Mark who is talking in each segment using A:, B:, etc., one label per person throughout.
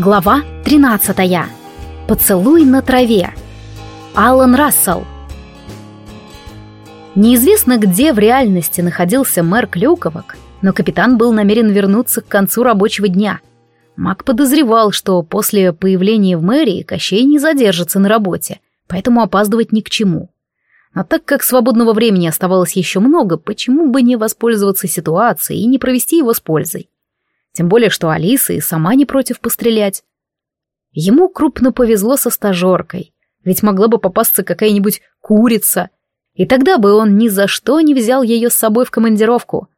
A: Глава 13. Поцелуй на траве. Алан Рассел. Неизвестно, где в реальности находился мэр Клюковок, но капитан был намерен вернуться к концу рабочего дня. Мак подозревал, что после появления в мэрии Кощей не задержится на работе, поэтому опаздывать ни к чему. А так как свободного времени оставалось еще много, почему бы не воспользоваться ситуацией и не провести его с пользой? Тем более, что Алиса и сама не против пострелять. Ему крупно повезло со стажеркой, ведь могла бы попасться какая-нибудь курица, и тогда бы он ни за что не взял ее с собой в командировку.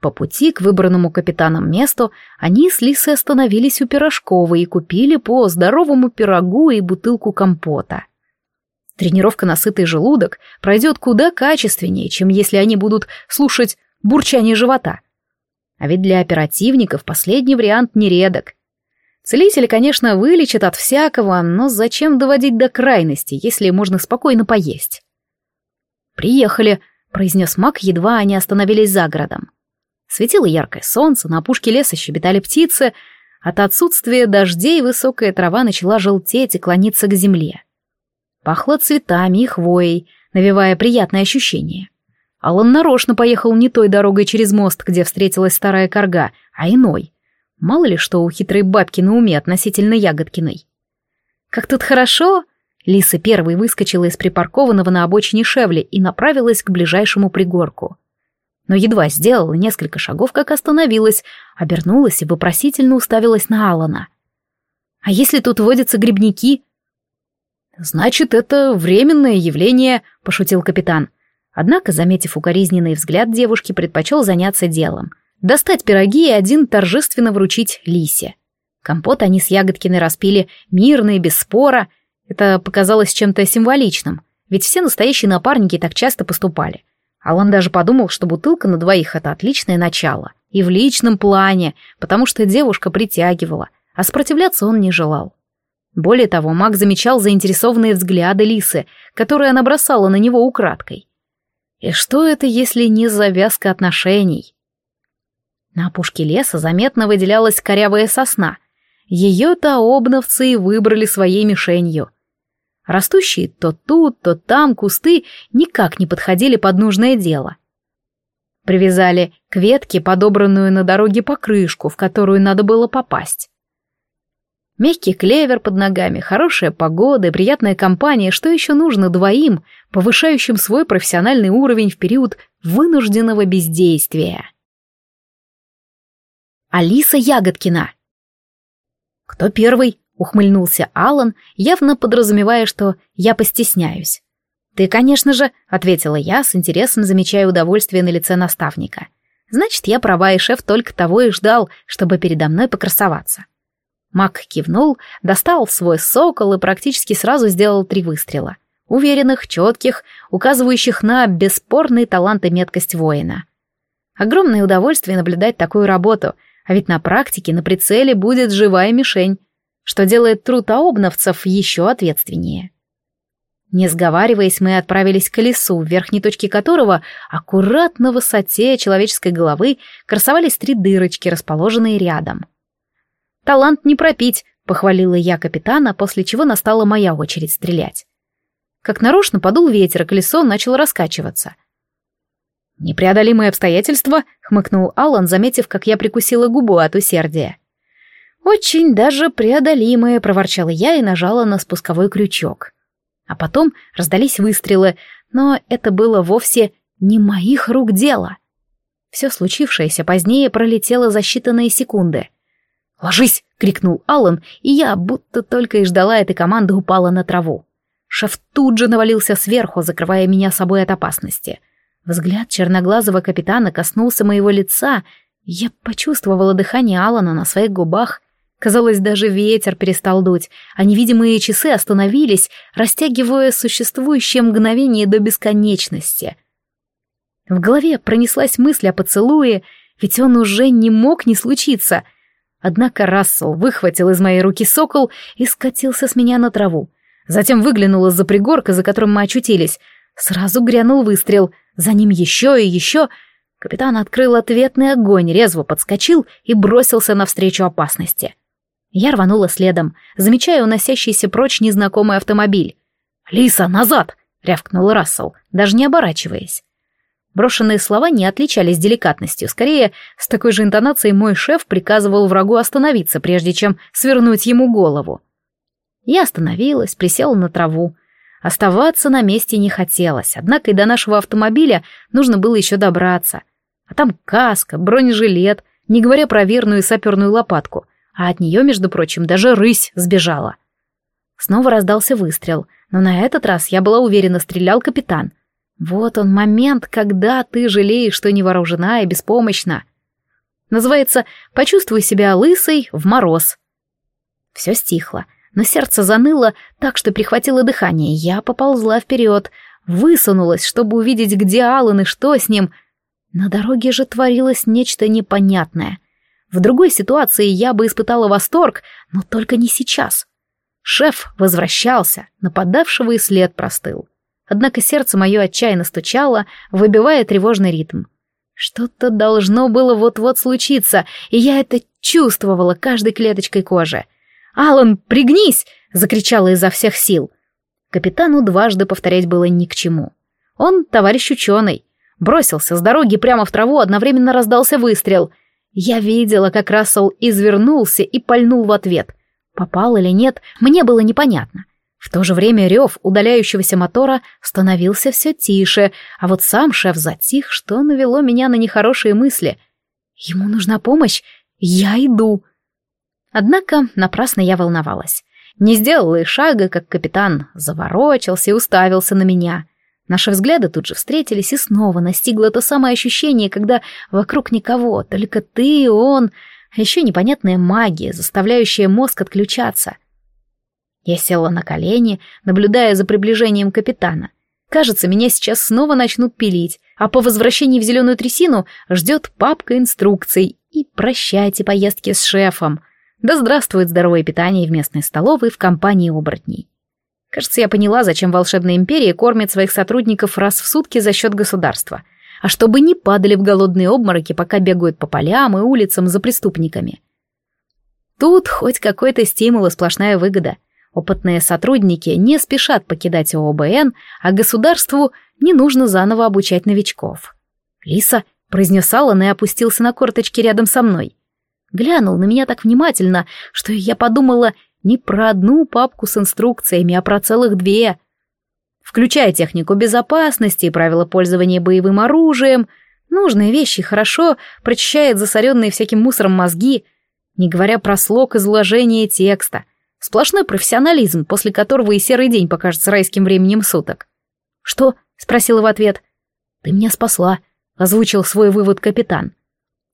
A: По пути к выбранному капитаном месту они с Лисой остановились у Пирожковой и купили по здоровому пирогу и бутылку компота. Тренировка на сытый желудок пройдет куда качественнее, чем если они будут слушать бурчание живота — а ведь для оперативников последний вариант нередок. Целитель, конечно, вылечит от всякого, но зачем доводить до крайности, если можно спокойно поесть? «Приехали», — произнес маг, едва они остановились за городом. Светило яркое солнце, на опушке леса щебетали птицы. От отсутствия дождей высокая трава начала желтеть и клониться к земле. Пахло цветами и хвоей, навевая приятное ощущение. Алан нарочно поехал не той дорогой через мост, где встретилась старая корга, а иной. Мало ли что у хитрой бабки на уме относительно Ягодкиной. «Как тут хорошо!» Лиса первой выскочила из припаркованного на обочине шевли и направилась к ближайшему пригорку. Но едва сделала несколько шагов, как остановилась, обернулась и вопросительно уставилась на Алана. «А если тут водятся грибники?» «Значит, это временное явление», — пошутил капитан. Однако, заметив укоризненный взгляд девушки, предпочел заняться делом. Достать пироги и один торжественно вручить Лисе. Компот они с Ягодкиной распили мирно и без спора. Это показалось чем-то символичным, ведь все настоящие напарники так часто поступали. А он даже подумал, что бутылка на двоих — это отличное начало. И в личном плане, потому что девушка притягивала, а сопротивляться он не желал. Более того, маг замечал заинтересованные взгляды Лисы, которые она бросала на него украдкой. И что это, если не завязка отношений? На опушке леса заметно выделялась корявая сосна. Ее-то обновцы выбрали своей мишенью. Растущие то тут, то там кусты никак не подходили под нужное дело. Привязали к ветке подобранную на дороге покрышку, в которую надо было попасть. Мягкий клевер под ногами, хорошая погода, приятная компания, что еще нужно двоим, повышающим свой профессиональный уровень в период вынужденного бездействия. Алиса Ягодкина «Кто первый?» — ухмыльнулся Алан, явно подразумевая, что я постесняюсь. «Ты, конечно же», — ответила я, с интересом замечая удовольствие на лице наставника. «Значит, я права, и шеф только того и ждал, чтобы передо мной покрасоваться». Мак кивнул, достал свой сокол и практически сразу сделал три выстрела. Уверенных, четких, указывающих на бесспорный талант и меткость воина. Огромное удовольствие наблюдать такую работу, а ведь на практике на прицеле будет живая мишень, что делает труд аобновцев еще ответственнее. Не сговариваясь, мы отправились к колесу, в верхней точке которого, аккуратно в высоте человеческой головы, красовались три дырочки, расположенные рядом — Талант не пропить, похвалила я капитана, после чего настала моя очередь стрелять. Как нарочно подул ветер, колесо начало раскачиваться. «Непреодолимые обстоятельства», — хмыкнул Алан, заметив, как я прикусила губу от усердия. «Очень даже преодолимые», — проворчала я и нажала на спусковой крючок. А потом раздались выстрелы, но это было вовсе не моих рук дело. Все случившееся позднее пролетело за считанные секунды — «Ложись!» — крикнул Аллан, и я, будто только и ждала этой команды, упала на траву. Шеф тут же навалился сверху, закрывая меня собой от опасности. Взгляд черноглазого капитана коснулся моего лица, я почувствовала дыхание Аллана на своих губах. Казалось, даже ветер перестал дуть, а невидимые часы остановились, растягивая существующее мгновение до бесконечности. В голове пронеслась мысль о поцелуе, ведь он уже не мог не случиться — Однако Рассел выхватил из моей руки сокол и скатился с меня на траву. Затем выглянул из-за пригорка, за которым мы очутились. Сразу грянул выстрел, за ним еще и еще. Капитан открыл ответный огонь, резво подскочил и бросился навстречу опасности. Я рванула следом, замечая уносящийся прочь незнакомый автомобиль. «Лиса, назад!» — рявкнул Рассел, даже не оборачиваясь. Брошенные слова не отличались деликатностью. Скорее, с такой же интонацией мой шеф приказывал врагу остановиться, прежде чем свернуть ему голову. Я остановилась, присела на траву. Оставаться на месте не хотелось, однако и до нашего автомобиля нужно было еще добраться. А там каска, бронежилет, не говоря про верную саперную лопатку. А от нее, между прочим, даже рысь сбежала. Снова раздался выстрел, но на этот раз я была уверена, стрелял капитан — вот он момент, когда ты жалеешь, что невооружена и беспомощна. Называется «Почувствуй себя лысой в мороз». Все стихло, но сердце заныло так, что прихватило дыхание. Я поползла вперед, высунулась, чтобы увидеть, где Аллан и что с ним. На дороге же творилось нечто непонятное. В другой ситуации я бы испытала восторг, но только не сейчас. Шеф возвращался, нападавшего и след простыл. Однако сердце мое отчаянно стучало, выбивая тревожный ритм. Что-то должно было вот-вот случиться, и я это чувствовала каждой клеточкой кожи. «Алан, пригнись!» — закричала изо всех сил. Капитану дважды повторять было ни к чему. Он товарищ ученый. Бросился с дороги прямо в траву, одновременно раздался выстрел. Я видела, как Рассел извернулся и пальнул в ответ. Попал или нет, мне было непонятно. В то же время рев удаляющегося мотора становился все тише, а вот сам шеф затих, что навело меня на нехорошие мысли. Ему нужна помощь, я иду. Однако напрасно я волновалась. Не сделала и шага, как капитан заворочился и уставился на меня. Наши взгляды тут же встретились, и снова настигло то самое ощущение, когда вокруг никого, только ты и он, а еще непонятная магия, заставляющая мозг отключаться. Я села на колени, наблюдая за приближением капитана. Кажется, меня сейчас снова начнут пилить, а по возвращении в зеленую трясину ждет папка инструкций и прощайте поездки с шефом. Да здравствует здоровое питание в местной столовой в компании оборотней. Кажется, я поняла, зачем волшебная империя кормит своих сотрудников раз в сутки за счет государства. А чтобы не падали в голодные обмороки, пока бегают по полям и улицам за преступниками. Тут хоть какой-то стимул и сплошная выгода — Опытные сотрудники не спешат покидать ООБН, а государству не нужно заново обучать новичков. Лиса произнес Аллан и опустился на корточки рядом со мной. Глянул на меня так внимательно, что я подумала не про одну папку с инструкциями, а про целых две. Включая технику безопасности и правила пользования боевым оружием, нужные вещи хорошо прочищает засоренные всяким мусором мозги, не говоря про слог изложения текста — Сплошной профессионализм, после которого и серый день покажется райским временем суток. «Что?» — спросила в ответ. «Ты меня спасла», — озвучил свой вывод капитан.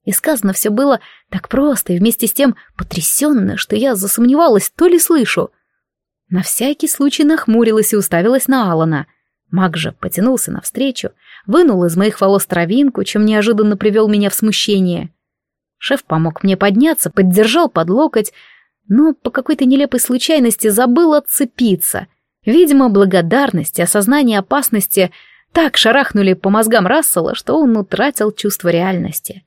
A: И сказано все было так просто и вместе с тем потрясенно, что я засомневалась, то ли слышу. На всякий случай нахмурилась и уставилась на Алана. Маг же потянулся навстречу, вынул из моих волос травинку, чем неожиданно привел меня в смущение. Шеф помог мне подняться, поддержал под локоть, но по какой-то нелепой случайности забыл отцепиться. Видимо, благодарность и осознание опасности так шарахнули по мозгам Рассела, что он утратил чувство реальности.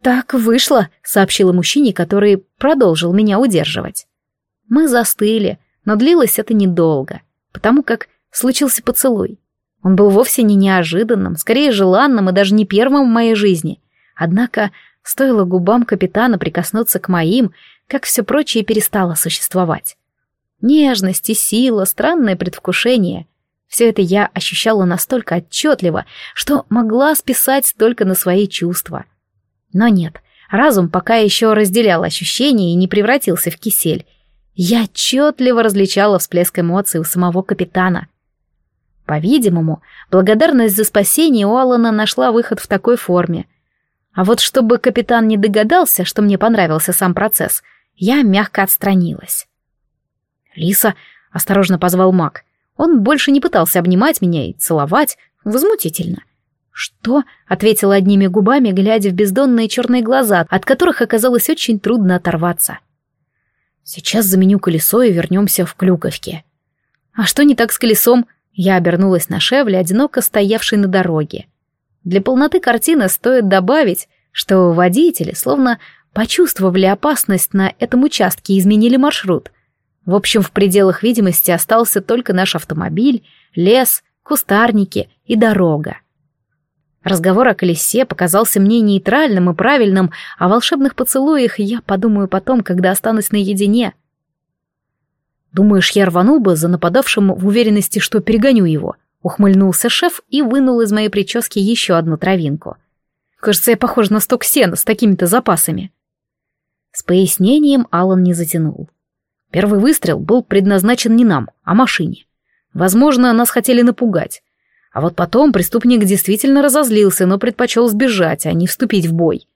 A: «Так вышло», — сообщила мужчине, который продолжил меня удерживать. Мы застыли, но длилось это недолго, потому как случился поцелуй. Он был вовсе не неожиданным, скорее желанным и даже не первым в моей жизни. Однако Стоило губам капитана прикоснуться к моим, как все прочее перестало существовать. Нежность и сила, странное предвкушение. Все это я ощущала настолько отчетливо, что могла списать только на свои чувства. Но нет, разум пока еще разделял ощущения и не превратился в кисель. Я отчетливо различала всплеск эмоций у самого капитана. По-видимому, благодарность за спасение Уоллана нашла выход в такой форме — а вот чтобы капитан не догадался, что мне понравился сам процесс, я мягко отстранилась. «Лиса», — осторожно позвал маг, — он больше не пытался обнимать меня и целовать, возмутительно. «Что?» — ответила одними губами, глядя в бездонные черные глаза, от которых оказалось очень трудно оторваться. «Сейчас заменю колесо и вернемся в Клюковке». «А что не так с колесом?» Я обернулась на шевле, одиноко стоявшей на дороге. Для полноты картины стоит добавить, что водители, словно почувствовали опасность на этом участке изменили маршрут. В общем, в пределах видимости остался только наш автомобиль, лес, кустарники и дорога. Разговор о колесе показался мне нейтральным и правильным, о волшебных поцелуях я подумаю потом, когда останусь наедине. Думаешь, я рванул бы за нападавшим в уверенности, что перегоню его? Ухмыльнулся шеф и вынул из моей прически еще одну травинку. Кажется, я похож на сток сена с такими-то запасами. С пояснением Алан не затянул. Первый выстрел был предназначен не нам, а машине. Возможно, нас хотели напугать. А вот потом преступник действительно разозлился, но предпочел сбежать, а не вступить в бой.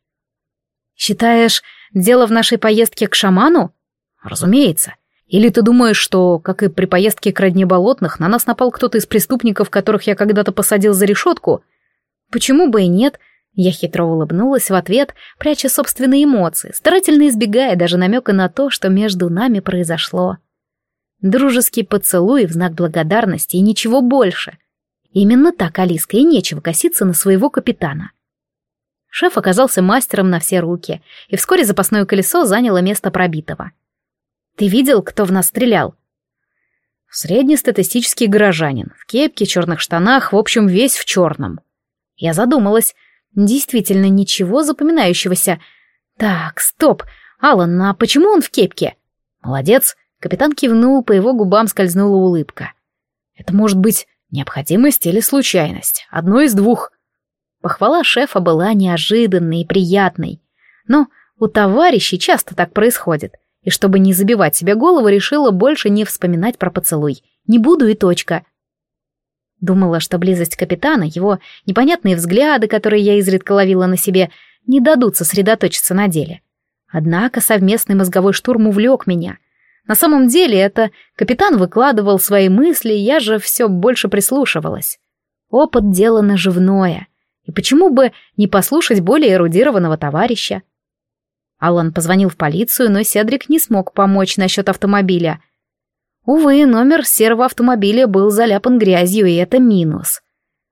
A: «Считаешь, дело в нашей поездке к шаману?» «Разумеется. Или ты думаешь, что, как и при поездке к родне болотных, на нас напал кто-то из преступников, которых я когда-то посадил за решетку? Почему бы и нет? Я хитро улыбнулась в ответ, пряча собственные эмоции, старательно избегая даже намека на то, что между нами произошло. Дружеский поцелуй в знак благодарности и ничего больше. Именно так, Алиска, и нечего коситься на своего капитана. Шеф оказался мастером на все руки, и вскоре запасное колесо заняло место пробитого — ты видел, кто в нас стрелял?» «Среднестатистический горожанин, в кепке, черных штанах, в общем, весь в черном». Я задумалась. Действительно, ничего запоминающегося. «Так, стоп! Алан, а почему он в кепке?» «Молодец!» — капитан кивнул, по его губам скользнула улыбка. «Это может быть необходимость или случайность. Одно из двух». Похвала шефа была неожиданной и приятной. Но у товарищей часто так происходит — и чтобы не забивать себе голову, решила больше не вспоминать про поцелуй. Не буду и точка. Думала, что близость капитана, его непонятные взгляды, которые я изредка ловила на себе, не дадут сосредоточиться на деле. Однако совместный мозговой штурм увлек меня. На самом деле это капитан выкладывал свои мысли, я же все больше прислушивалась. Опыт — дело наживное. И почему бы не послушать более эрудированного товарища? Алан позвонил в полицию, но Седрик не смог помочь насчет автомобиля. Увы, номер серого автомобиля был заляпан грязью, и это минус.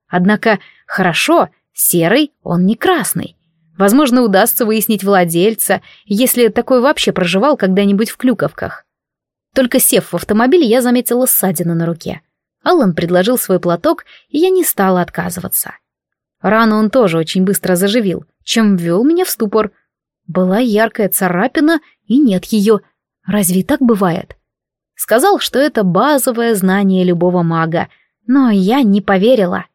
A: Однако, хорошо, серый, он не красный. Возможно, удастся выяснить владельца, если такой вообще проживал когда-нибудь в Клюковках. Только сев в автомобиль, я заметила ссадину на руке. Аллан предложил свой платок, и я не стала отказываться. Рану он тоже очень быстро заживил, чем ввел меня в ступор — была яркая царапина и нет ее. Разве так бывает? Сказал, что это базовое знание любого мага, но я не поверила.